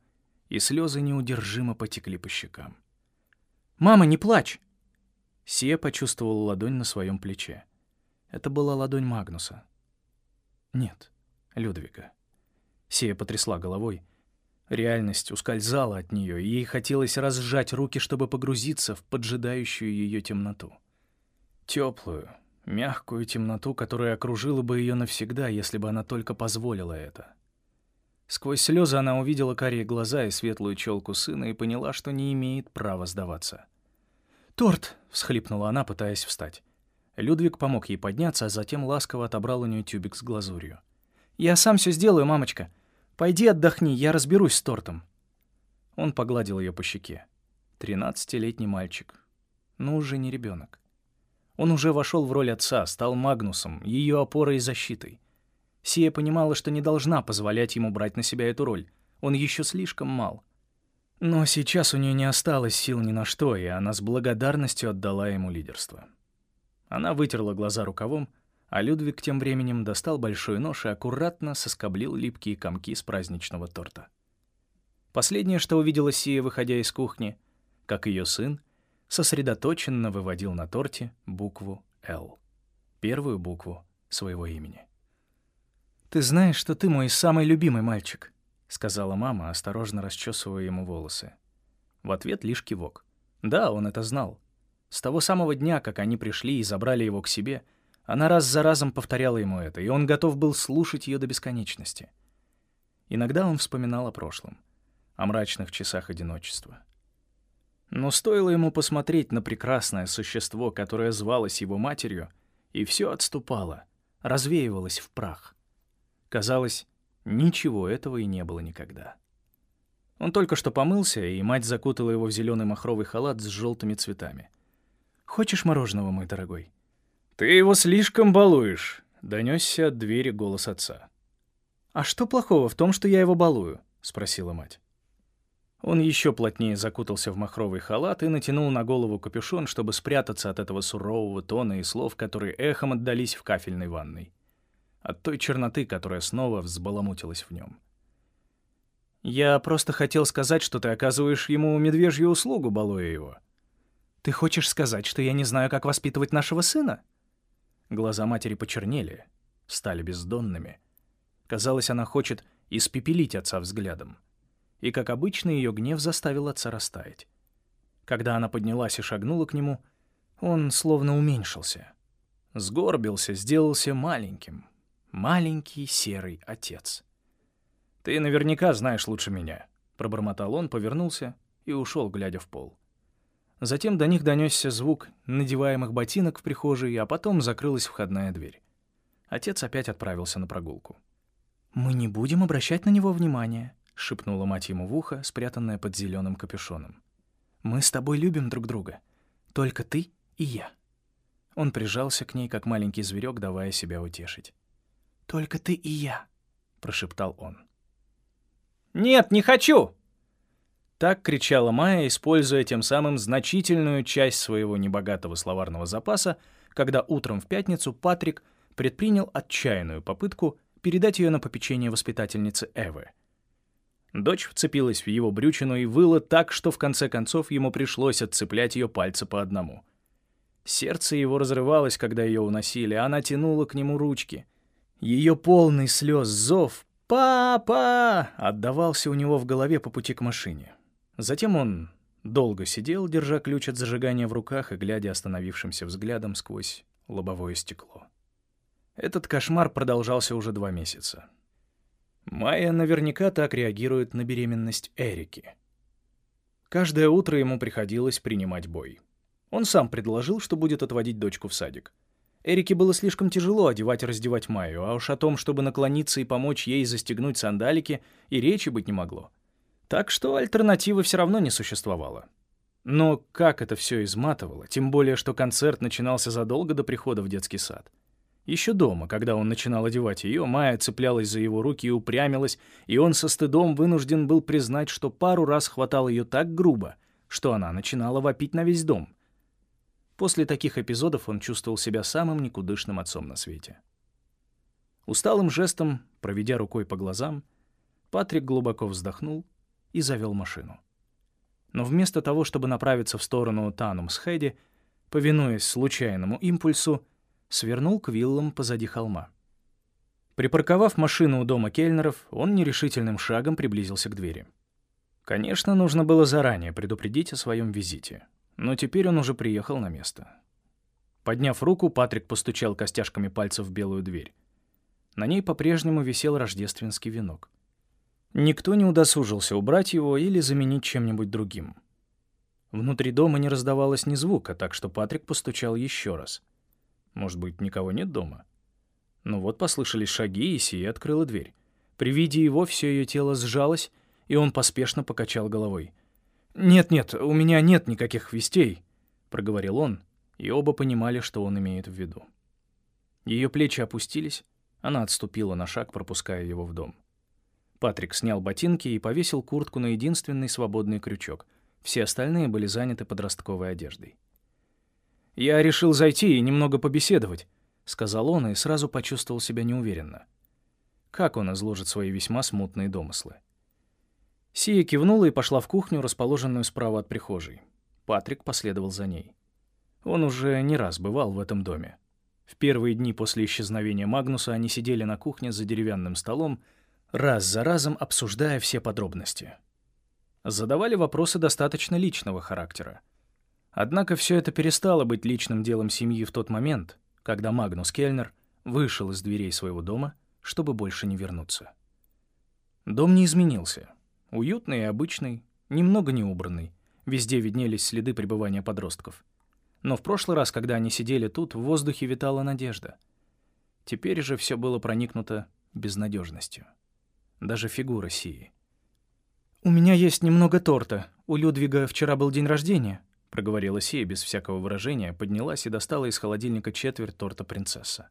и слезы неудержимо потекли по щекам. «Мама, не плачь!» Сия почувствовала ладонь на своем плече. Это была ладонь Магнуса. Нет, Людвига. Сия потрясла головой. Реальность ускользала от нее, и ей хотелось разжать руки, чтобы погрузиться в поджидающую ее темноту. Теплую, мягкую темноту, которая окружила бы ее навсегда, если бы она только позволила это. Сквозь слезы она увидела карие глаза и светлую челку сына и поняла, что не имеет права сдаваться. «Торт!» — всхлипнула она, пытаясь встать. Людвиг помог ей подняться, а затем ласково отобрал у нее тюбик с глазурью. «Я сам все сделаю, мамочка. Пойди отдохни, я разберусь с тортом». Он погладил ее по щеке. Тринадцатилетний мальчик. Ну, уже не ребенок. Он уже вошел в роль отца, стал Магнусом, ее опорой и защитой. Сия понимала, что не должна позволять ему брать на себя эту роль. Он еще слишком мал. Но сейчас у нее не осталось сил ни на что, и она с благодарностью отдала ему лидерство. Она вытерла глаза рукавом, а Людвиг тем временем достал большой нож и аккуратно соскоблил липкие комки с праздничного торта. Последнее, что увидела Сия, выходя из кухни, как ее сын, сосредоточенно выводил на торте букву «Л», первую букву своего имени. «Ты знаешь, что ты мой самый любимый мальчик», — сказала мама, осторожно расчесывая ему волосы. В ответ лишь кивок. Да, он это знал. С того самого дня, как они пришли и забрали его к себе, она раз за разом повторяла ему это, и он готов был слушать ее до бесконечности. Иногда он вспоминал о прошлом, о мрачных часах одиночества. Но стоило ему посмотреть на прекрасное существо, которое звалось его матерью, и все отступало, развеивалось в прах. Казалось, ничего этого и не было никогда. Он только что помылся, и мать закутала его в зеленый махровый халат с желтыми цветами. «Хочешь мороженого, мой дорогой?» «Ты его слишком балуешь», — донесся от двери голос отца. «А что плохого в том, что я его балую?» — спросила мать. Он еще плотнее закутался в махровый халат и натянул на голову капюшон, чтобы спрятаться от этого сурового тона и слов, которые эхом отдались в кафельной ванной от той черноты, которая снова взбаламутилась в нем. «Я просто хотел сказать, что ты оказываешь ему медвежью услугу, балуя его. Ты хочешь сказать, что я не знаю, как воспитывать нашего сына?» Глаза матери почернели, стали бездонными. Казалось, она хочет испепелить отца взглядом. И, как обычно, ее гнев заставил отца растаять. Когда она поднялась и шагнула к нему, он словно уменьшился. Сгорбился, сделался маленьким. Маленький серый отец. «Ты наверняка знаешь лучше меня», — пробормотал он, повернулся и ушел, глядя в пол. Затем до них донесся звук надеваемых ботинок в прихожей, а потом закрылась входная дверь. Отец опять отправился на прогулку. «Мы не будем обращать на него внимания», — шепнула мать ему в ухо, спрятанная под зеленым капюшоном. «Мы с тобой любим друг друга. Только ты и я». Он прижался к ней, как маленький зверек, давая себя утешить. «Только ты и я», — прошептал он. «Нет, не хочу!» Так кричала Майя, используя тем самым значительную часть своего небогатого словарного запаса, когда утром в пятницу Патрик предпринял отчаянную попытку передать ее на попечение воспитательницы Эвы. Дочь вцепилась в его брючину и выла так, что в конце концов ему пришлось отцеплять ее пальцы по одному. Сердце его разрывалось, когда ее уносили, она тянула к нему ручки. Ее полный слез зов «Папа!» отдавался у него в голове по пути к машине. Затем он долго сидел, держа ключ от зажигания в руках и глядя остановившимся взглядом сквозь лобовое стекло. Этот кошмар продолжался уже два месяца. Майя наверняка так реагирует на беременность Эрики. Каждое утро ему приходилось принимать бой. Он сам предложил, что будет отводить дочку в садик. Эрике было слишком тяжело одевать и раздевать Майю, а уж о том, чтобы наклониться и помочь ей застегнуть сандалики, и речи быть не могло. Так что альтернативы все равно не существовало. Но как это все изматывало, тем более, что концерт начинался задолго до прихода в детский сад. Еще дома, когда он начинал одевать ее, Майя цеплялась за его руки и упрямилась, и он со стыдом вынужден был признать, что пару раз хватал ее так грубо, что она начинала вопить на весь дом. После таких эпизодов он чувствовал себя самым никудышным отцом на свете. Усталым жестом, проведя рукой по глазам, Патрик глубоко вздохнул и завел машину. Но вместо того, чтобы направиться в сторону Танумс-Хэдди, повинуясь случайному импульсу, свернул к виллам позади холма. Припарковав машину у дома Кельнеров, он нерешительным шагом приблизился к двери. Конечно, нужно было заранее предупредить о своем визите, но теперь он уже приехал на место. Подняв руку, Патрик постучал костяшками пальцев в белую дверь. На ней по-прежнему висел рождественский венок. Никто не удосужился убрать его или заменить чем-нибудь другим. Внутри дома не раздавалось ни звука, так что Патрик постучал еще раз. Может быть, никого нет дома? Но вот послышались шаги, и Сия открыла дверь. При виде его все ее тело сжалось, и он поспешно покачал головой. «Нет-нет, у меня нет никаких вестей», — проговорил он, и оба понимали, что он имеет в виду. Ее плечи опустились, она отступила на шаг, пропуская его в дом. Патрик снял ботинки и повесил куртку на единственный свободный крючок. Все остальные были заняты подростковой одеждой. «Я решил зайти и немного побеседовать», — сказал он и сразу почувствовал себя неуверенно. Как он изложит свои весьма смутные домыслы? Сия кивнула и пошла в кухню, расположенную справа от прихожей. Патрик последовал за ней. Он уже не раз бывал в этом доме. В первые дни после исчезновения Магнуса они сидели на кухне за деревянным столом, раз за разом обсуждая все подробности. Задавали вопросы достаточно личного характера. Однако все это перестало быть личным делом семьи в тот момент, когда Магнус Кельнер вышел из дверей своего дома, чтобы больше не вернуться. Дом не изменился. Уютный и обычный, немного неубранный. Везде виднелись следы пребывания подростков. Но в прошлый раз, когда они сидели тут, в воздухе витала надежда. Теперь же все было проникнуто безнадежностью даже фигура Сии. «У меня есть немного торта. У Людвига вчера был день рождения», — проговорила Сия без всякого выражения, поднялась и достала из холодильника четверть торта принцесса.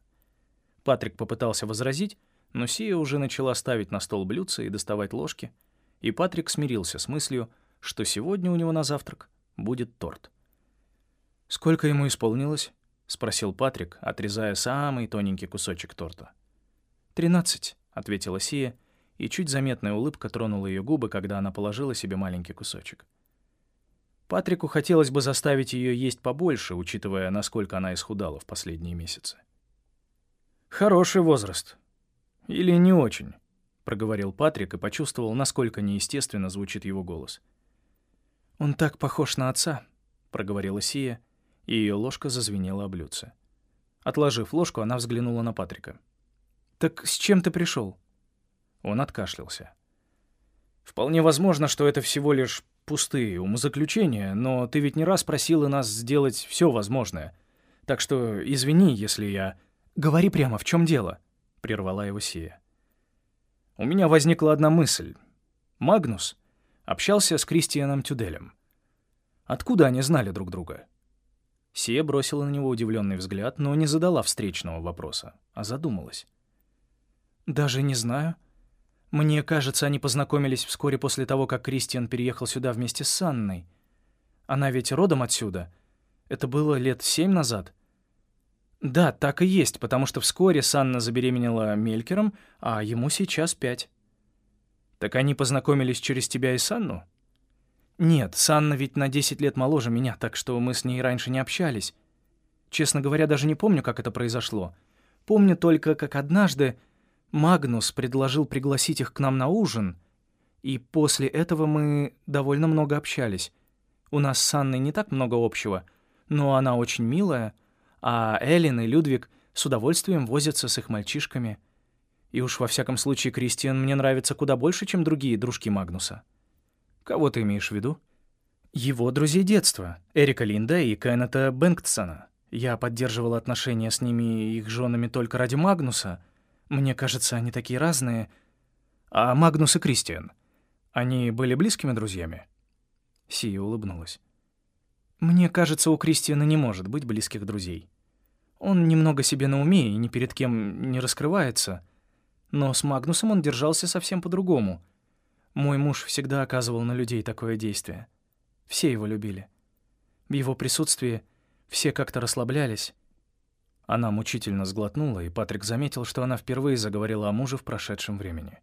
Патрик попытался возразить, но Сия уже начала ставить на стол блюдца и доставать ложки, и Патрик смирился с мыслью, что сегодня у него на завтрак будет торт. «Сколько ему исполнилось?» — спросил Патрик, отрезая самый тоненький кусочек торта. «Тринадцать», — ответила Сия, — и чуть заметная улыбка тронула ее губы, когда она положила себе маленький кусочек. Патрику хотелось бы заставить ее есть побольше, учитывая, насколько она исхудала в последние месяцы. Хороший возраст. Или не очень, проговорил Патрик и почувствовал, насколько неестественно звучит его голос. Он так похож на отца, проговорила Сия, и ее ложка зазвенела о блюдце. Отложив ложку, она взглянула на Патрика. «Так с чем ты пришел? Он откашлялся. «Вполне возможно, что это всего лишь пустые умозаключения, но ты ведь не раз просила нас сделать все возможное. Так что извини, если я...» «Говори прямо, в чем дело?» — прервала его Сия. «У меня возникла одна мысль. Магнус общался с Кристианом Тюделем. Откуда они знали друг друга?» Сия бросила на него удивленный взгляд, но не задала встречного вопроса, а задумалась. «Даже не знаю. Мне кажется, они познакомились вскоре после того, как Кристиан переехал сюда вместе с Анной. Она ведь родом отсюда. Это было лет семь назад. Да, так и есть, потому что вскоре Санна забеременела Мелькером, а ему сейчас пять. Так они познакомились через тебя и Санну? Нет, Санна ведь на 10 лет моложе меня, так что мы с ней раньше не общались. Честно говоря, даже не помню, как это произошло. Помню только, как однажды Магнус предложил пригласить их к нам на ужин, и после этого мы довольно много общались. У нас с Анной не так много общего, но она очень милая, а Эллен и Людвиг с удовольствием возятся с их мальчишками. И уж во всяком случае Кристиан мне нравится куда больше, чем другие дружки Магнуса. Кого ты имеешь в виду? Его друзей детства, Эрика Линда и Кеннета Бэнктсона. Я поддерживал отношения с ними и их женами только ради Магнуса — мне кажется, они такие разные. А Магнус и Кристиан? Они были близкими друзьями?» Сия улыбнулась. «Мне кажется, у Кристиана не может быть близких друзей. Он немного себе на уме и ни перед кем не раскрывается. Но с Магнусом он держался совсем по-другому. Мой муж всегда оказывал на людей такое действие. Все его любили. В его присутствии все как-то расслаблялись, она мучительно сглотнула, и Патрик заметил, что она впервые заговорила о муже в прошедшем времени.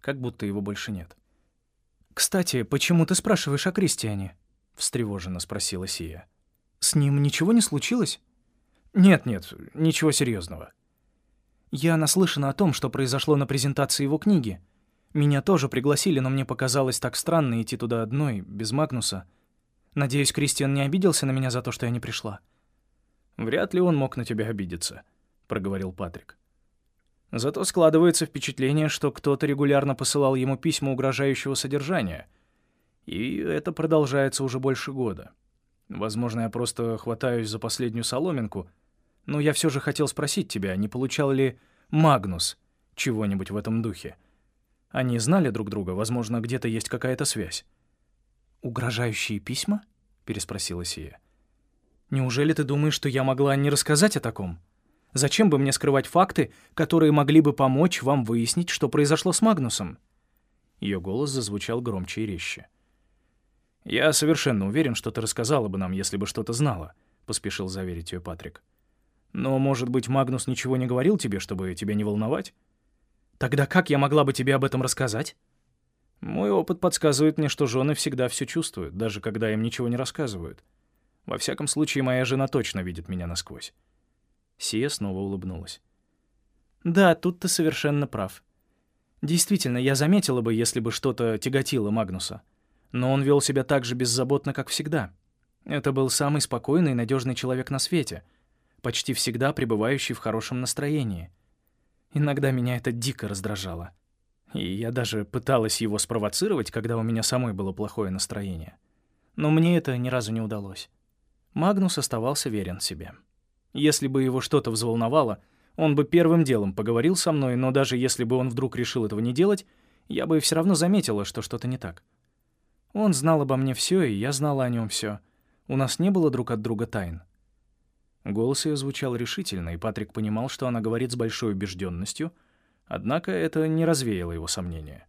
Как будто его больше нет. «Кстати, почему ты спрашиваешь о Кристиане?» — встревоженно спросила Сия. «С ним ничего не случилось?» «Нет-нет, ничего серьезного. «Я наслышана о том, что произошло на презентации его книги. Меня тоже пригласили, но мне показалось так странно идти туда одной, без Магнуса. Надеюсь, Кристиан не обиделся на меня за то, что я не пришла». «Вряд ли он мог на тебя обидеться», — проговорил Патрик. Зато складывается впечатление, что кто-то регулярно посылал ему письма угрожающего содержания. И это продолжается уже больше года. Возможно, я просто хватаюсь за последнюю соломинку, но я все же хотел спросить тебя, не получал ли Магнус чего-нибудь в этом духе? Они знали друг друга, возможно, где-то есть какая-то связь. «Угрожающие письма?» — переспросила Сия. Неужели ты думаешь, что я могла не рассказать о таком? Зачем бы мне скрывать факты, которые могли бы помочь вам выяснить, что произошло с Магнусом?» Ее голос зазвучал громче и резче. «Я совершенно уверен, что ты рассказала бы нам, если бы что-то знала», — поспешил заверить ее Патрик. «Но, может быть, Магнус ничего не говорил тебе, чтобы тебя не волновать?» «Тогда как я могла бы тебе об этом рассказать?» «Мой опыт подсказывает мне, что жены всегда все чувствуют, даже когда им ничего не рассказывают. Во всяком случае, моя жена точно видит меня насквозь. Сия снова улыбнулась. «Да, тут ты совершенно прав. Действительно, я заметила бы, если бы что-то тяготило Магнуса. Но он вел себя так же беззаботно, как всегда. Это был самый спокойный и надежный человек на свете, почти всегда пребывающий в хорошем настроении. Иногда меня это дико раздражало. И я даже пыталась его спровоцировать, когда у меня самой было плохое настроение. Но мне это ни разу не удалось. Магнус оставался верен себе. Если бы его что-то взволновало, он бы первым делом поговорил со мной, но даже если бы он вдруг решил этого не делать, я бы все равно заметила, что что-то не так. Он знал обо мне все, и я знала о нем все. У нас не было друг от друга тайн. Голос ее звучал решительно, и Патрик понимал, что она говорит с большой убежденностью, однако это не развеяло его сомнения.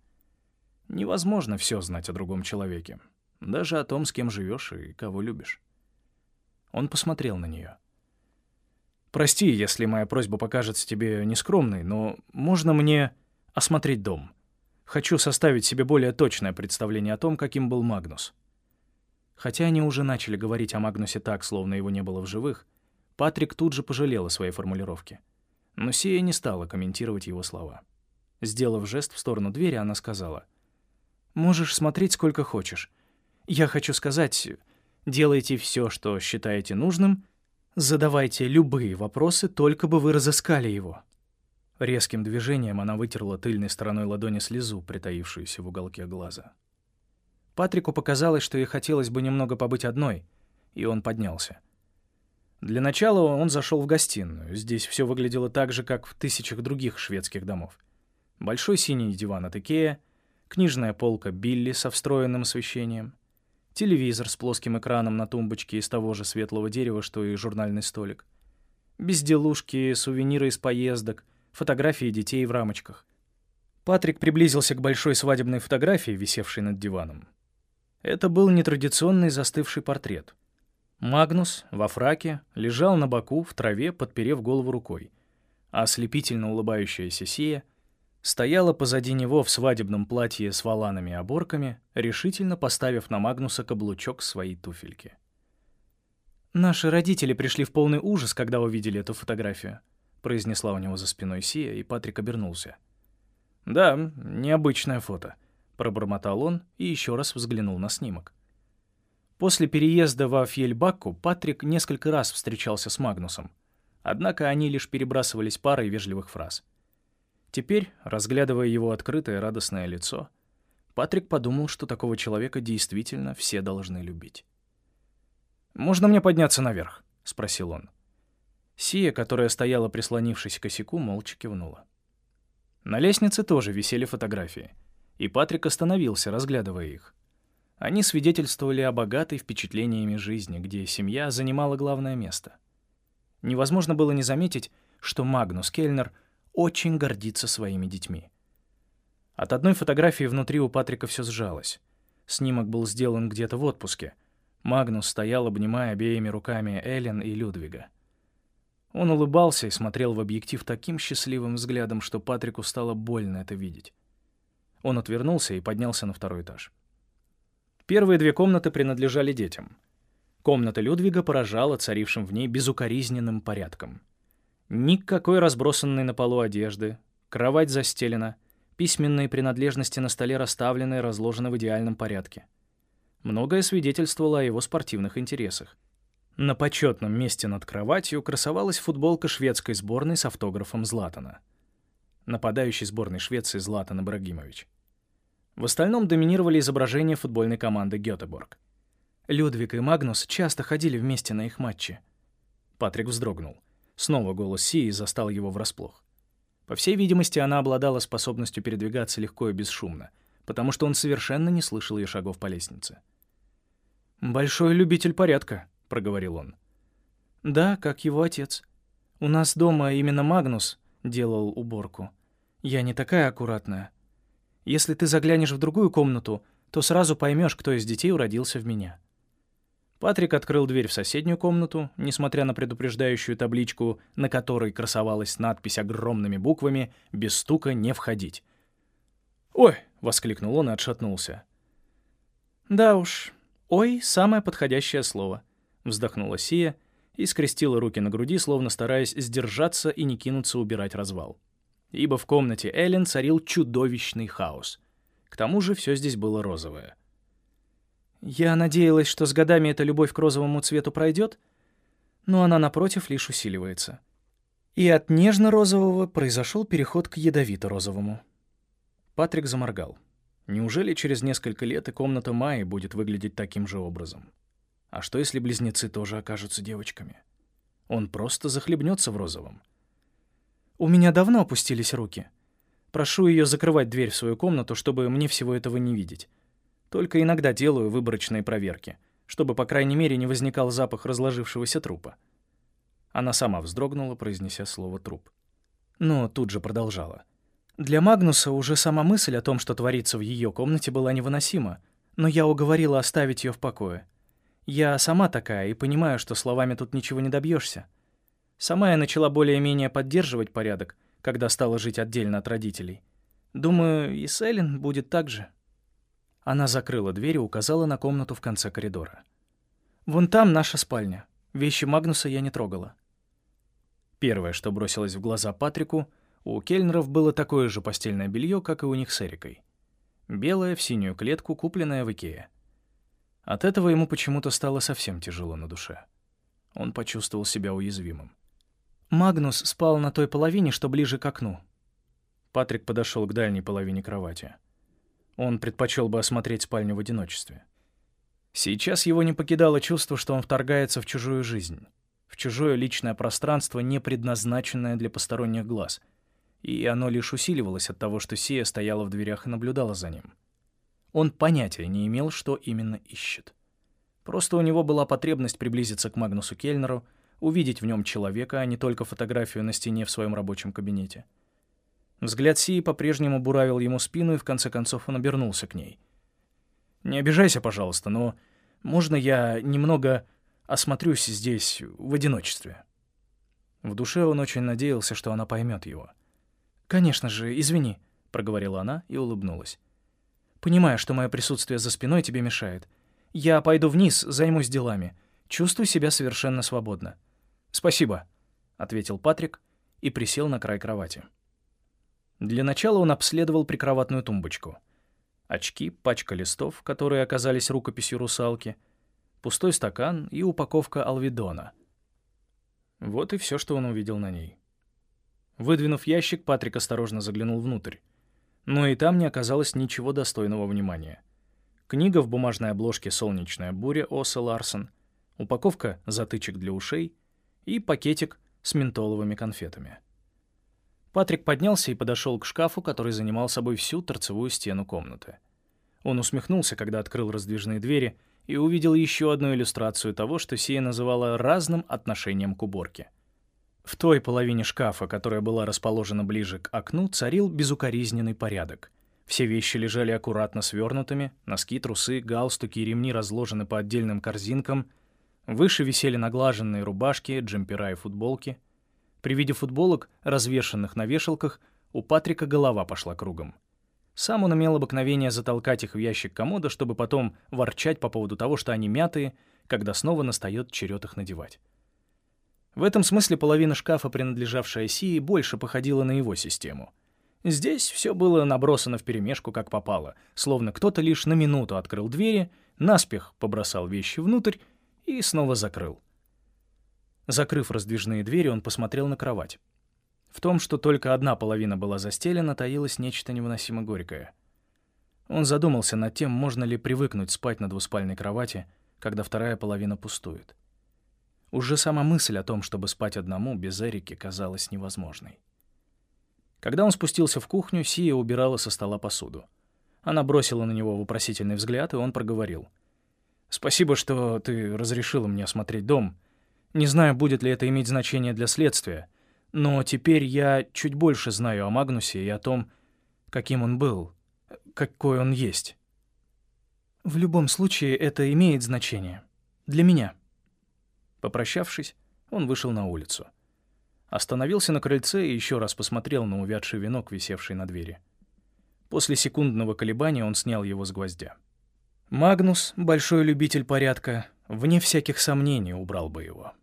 Невозможно все знать о другом человеке, даже о том, с кем живешь и кого любишь. Он посмотрел на нее. «Прости, если моя просьба покажется тебе нескромной, но можно мне осмотреть дом? Хочу составить себе более точное представление о том, каким был Магнус». Хотя они уже начали говорить о Магнусе так, словно его не было в живых, Патрик тут же пожалел о своей формулировке. Но Сия не стала комментировать его слова. Сделав жест в сторону двери, она сказала, «Можешь смотреть сколько хочешь. Я хочу сказать, делайте все, что считаете нужным, задавайте любые вопросы, только бы вы разыскали его». Резким движением она вытерла тыльной стороной ладони слезу, притаившуюся в уголке глаза. Патрику показалось, что ей хотелось бы немного побыть одной, и он поднялся. Для начала он зашел в гостиную. Здесь все выглядело так же, как в тысячах других шведских домов. Большой синий диван от Икея, книжная полка Билли со встроенным освещением, телевизор с плоским экраном на тумбочке из того же светлого дерева, что и журнальный столик, безделушки, сувениры из поездок, фотографии детей в рамочках. Патрик приблизился к большой свадебной фотографии, висевшей над диваном. Это был нетрадиционный застывший портрет — Магнус во фраке лежал на боку в траве, подперев голову рукой, а ослепительно улыбающаяся Сия стояла позади него в свадебном платье с валанами и оборками, решительно поставив на Магнуса каблучок своей туфельки. «Наши родители пришли в полный ужас, когда увидели эту фотографию», произнесла у него за спиной Сия, и Патрик обернулся. «Да, необычное фото», — пробормотал он и еще раз взглянул на снимок. После переезда во Фьельбакку Патрик несколько раз встречался с Магнусом. Однако они лишь перебрасывались парой вежливых фраз. Теперь, разглядывая его открытое радостное лицо, Патрик подумал, что такого человека действительно все должны любить. «Можно мне подняться наверх?» — спросил он. Сия, которая стояла прислонившись к косяку, молча кивнула. На лестнице тоже висели фотографии, и Патрик остановился, разглядывая их. Они свидетельствовали о богатой впечатлениями жизни, где семья занимала главное место. Невозможно было не заметить, что Магнус Кельнер очень гордится своими детьми. От одной фотографии внутри у Патрика все сжалось. Снимок был сделан где-то в отпуске. Магнус стоял, обнимая обеими руками Эллен и Людвига. Он улыбался и смотрел в объектив таким счастливым взглядом, что Патрику стало больно это видеть. Он отвернулся и поднялся на второй этаж. Первые две комнаты принадлежали детям. Комната Людвига поражала царившим в ней безукоризненным порядком. Никакой разбросанной на полу одежды, кровать застелена, письменные принадлежности на столе расставлены и разложены в идеальном порядке. Многое свидетельствовало о его спортивных интересах. На почетном месте над кроватью красовалась футболка шведской сборной с автографом Златана. Нападающий сборной Швеции Златан Ибрагимович. В остальном доминировали изображения футбольной команды Гётеборг. Людвиг и Магнус часто ходили вместе на их матчи. Патрик вздрогнул. Снова голос Сии застал его врасплох. По всей видимости, она обладала способностью передвигаться легко и бесшумно, потому что он совершенно не слышал ее шагов по лестнице. «Большой любитель порядка», — проговорил он. «Да, как его отец. У нас дома именно Магнус делал уборку. Я не такая аккуратная. Если ты заглянешь в другую комнату, то сразу поймешь, кто из детей уродился в меня». Патрик открыл дверь в соседнюю комнату, несмотря на предупреждающую табличку, на которой красовалась надпись огромными буквами «Без стука не входить». «Ой!» — воскликнул он и отшатнулся. «Да уж, ой — самое подходящее слово», — вздохнула Сия и скрестила руки на груди, словно стараясь сдержаться и не кинуться убирать развал ибо в комнате Эллен царил чудовищный хаос. К тому же все здесь было розовое. Я надеялась, что с годами эта любовь к розовому цвету пройдет, но она, напротив, лишь усиливается. И от нежно-розового произошел переход к ядовито-розовому. Патрик заморгал. Неужели через несколько лет и комната Майи будет выглядеть таким же образом? А что, если близнецы тоже окажутся девочками? Он просто захлебнется в розовом. У меня давно опустились руки. Прошу ее закрывать дверь в свою комнату, чтобы мне всего этого не видеть. Только иногда делаю выборочные проверки, чтобы, по крайней мере, не возникал запах разложившегося трупа. Она сама вздрогнула, произнеся слово «труп». Но тут же продолжала. Для Магнуса уже сама мысль о том, что творится в ее комнате, была невыносима, но я уговорила оставить ее в покое. Я сама такая и понимаю, что словами тут ничего не добьешься. Сама я начала более-менее поддерживать порядок, когда стала жить отдельно от родителей. Думаю, и с Эллен будет так же. Она закрыла дверь и указала на комнату в конце коридора. «Вон там наша спальня. Вещи Магнуса я не трогала». Первое, что бросилось в глаза Патрику, у Кельнеров было такое же постельное белье, как и у них с Эрикой. Белое в синюю клетку, купленное в Икее. От этого ему почему-то стало совсем тяжело на душе. Он почувствовал себя уязвимым. Магнус спал на той половине, что ближе к окну. Патрик подошел к дальней половине кровати. Он предпочел бы осмотреть спальню в одиночестве. Сейчас его не покидало чувство, что он вторгается в чужую жизнь, в чужое личное пространство, не предназначенное для посторонних глаз. И оно лишь усиливалось от того, что Сия стояла в дверях и наблюдала за ним. Он понятия не имел, что именно ищет. Просто у него была потребность приблизиться к Магнусу Кельнеру, увидеть в нем человека, а не только фотографию на стене в своем рабочем кабинете. Взгляд Сии по-прежнему буравил ему спину, и в конце концов он обернулся к ней. «Не обижайся, пожалуйста, но можно я немного осмотрюсь здесь в одиночестве?» В душе он очень надеялся, что она поймет его. «Конечно же, извини», — проговорила она и улыбнулась. «Понимаю, что мое присутствие за спиной тебе мешает. Я пойду вниз, займусь делами. Чувствую себя совершенно свободно». «Спасибо», — ответил Патрик и присел на край кровати. Для начала он обследовал прикроватную тумбочку. Очки, пачка листов, которые оказались рукописью русалки, пустой стакан и упаковка алвидона. Вот и все, что он увидел на ней. Выдвинув ящик, Патрик осторожно заглянул внутрь. Но и там не оказалось ничего достойного внимания. Книга в бумажной обложке «Солнечная буря» Оса Ларсон, упаковка затычек для ушей и пакетик с ментоловыми конфетами. Патрик поднялся и подошел к шкафу, который занимал собой всю торцевую стену комнаты. Он усмехнулся, когда открыл раздвижные двери и увидел еще одну иллюстрацию того, что Сия называла разным отношением к уборке. В той половине шкафа, которая была расположена ближе к окну, царил безукоризненный порядок. Все вещи лежали аккуратно свернутыми, носки, трусы, галстуки и ремни разложены по отдельным корзинкам, выше висели наглаженные рубашки, джемпера и футболки — при виде футболок, развешанных на вешалках, у Патрика голова пошла кругом. Сам он имел обыкновение затолкать их в ящик комода, чтобы потом ворчать по поводу того, что они мятые, когда снова настает черед их надевать. В этом смысле половина шкафа, принадлежавшая Сии, больше походила на его систему. Здесь все было набросано вперемешку, как попало, словно кто-то лишь на минуту открыл двери, наспех побросал вещи внутрь и снова закрыл. Закрыв раздвижные двери, он посмотрел на кровать. В том, что только одна половина была застелена, таилось нечто невыносимо горькое. Он задумался над тем, можно ли привыкнуть спать на двуспальной кровати, когда вторая половина пустует. Уже сама мысль о том, чтобы спать одному, без Эрики, казалась невозможной. Когда он спустился в кухню, Сия убирала со стола посуду. Она бросила на него вопросительный взгляд, и он проговорил. «Спасибо, что ты разрешила мне осмотреть дом. Не знаю, будет ли это иметь значение для следствия, но теперь я чуть больше знаю о Магнусе и о том, каким он был, какой он есть. В любом случае это имеет значение. Для меня. Попрощавшись, он вышел на улицу. Остановился на крыльце и еще раз посмотрел на увядший венок, висевший на двери. После секундного колебания он снял его с гвоздя. Магнус, большой любитель порядка, вне всяких сомнений убрал бы его.